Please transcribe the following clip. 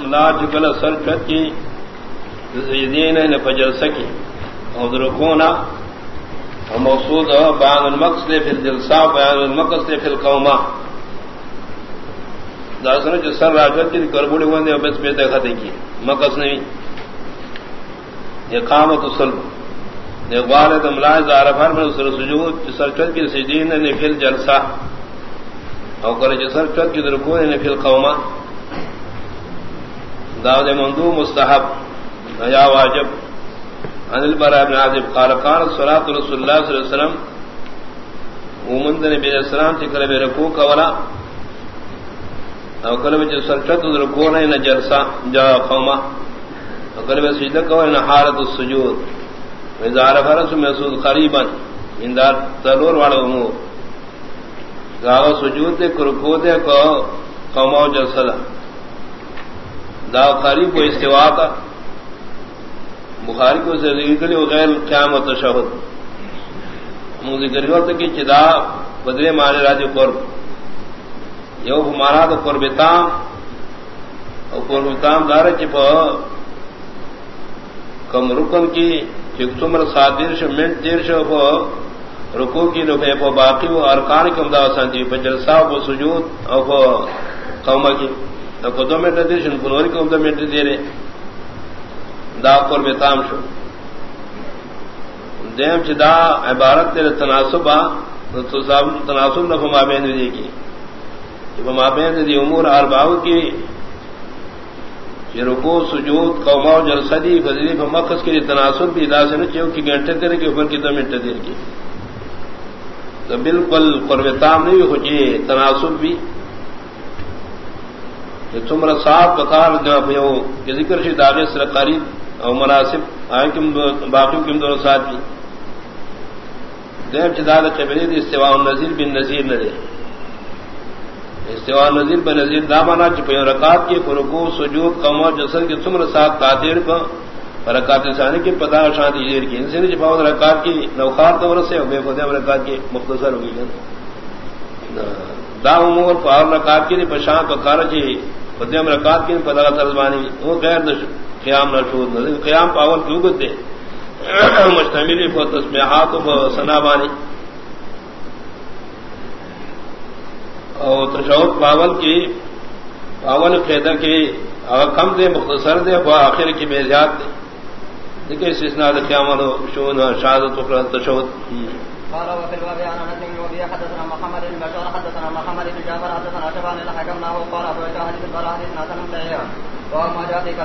لا جکل سر چت کی زیدین نے فجر سکی۔ اور درکونا اور موصود بیان المقصد فی الجلسہ بیان المقصد فی القومہ۔ داسنا جو سر راجت کی کربوڑی ہوندے اور بس بیتے خطے کی۔ مقصد نہیں اقامت السلم اقبال دملاز عرفان میں سر سجود سر چت کی زیدین نے فی الجلسہ۔ اور کرے سر چت کی درکونے نے فی القومہ۔ داود مندو مستحب نیا واجب. عن البراء بن عازب قال قال صلاة رسول الله صلى الله عليه وسلم ومن نبی علیہ السلام تکر بے رکوع کولا، او کلو بچ سرچت رکوع نہ جلسہ، جا قوما او کلو بچ سجدہ کولا حالت السجود. اذا عرف رسول مسعود قریبا، ان دار تلور والا امور. گاو سجود دے، رکوع دے کو قوما جلسہ دا. دا قریب کو استوا کا، بخاری کو زندگی کے لیے غیر قیام و تشہد مجھے غریب کی چدا بدرے مارے راج قرب۔ یو مارا تو قربتام اور قربتام دار چپ کم رکن کی چمر سات دیر منٹ دیر سے رکو کی روپے پو باقی وہ ارکان کی امداد سانتی پہ جلسہ وہ سجود اور قوما کی۔ کو دو منٹ دے شن کنوری کو دو منٹ دے رہے دا قرب بیتام شو۔ دیم چی دا عبارت تیرے تناسب تناسب نہ فما بین دی کی۔ فما بین دی امور ارباو کی۔ رکو سجود قوما جلسہ دی فضلی فمقص کی تناسب بھی دا سے نہ کہ گھنٹے تیرے کے اوپر کی دو منٹ دیر کی۔ تو بالکل قرب تام نہیں ہو جی تناسب بھی۔ تمر صاحب بکار کہ ذکر شی داغے سر قریب او مناسب آئیں کم باقی کم دونوں ساتھ بھی دیب چداد قبلی دی استواء النظیر بن نظیر نہ دے۔ استواء النظیر بن نظیر دامانا چپے رکعت کی فرقو سجود، قوم و جسد کی تمر صاحب تاثیر پر رکعت ثانی کی پتہ شان دیر کی۔ ان سے چپاو رکعت کی نوخار طور سے بے خود رکعت کی مختصر ہوگی دا امور پاور رکعت کی پشان کو کارجی بدیم رکات کی پتا ترزبانی. وہ غیر قیام نہ شود نہ قیام پاول کیوں گتے؟ مشتمل کو تسبیحات و سنا بانی اور تشہد پاول کی پاول قیدا کی اگر کم دے، مختصر دے وہ آخر کی بے زیاد دے. دیکھیں اس اسناد قیام شون شہادت تشہد. قال وفي الباب عن انس بن ابي حدثنا محمد بن بشار، حدثنا محمد بن جابر حدثنا شبان الحكم له قال ابو جهل بن حديث حديث حسن صحيح وما جاء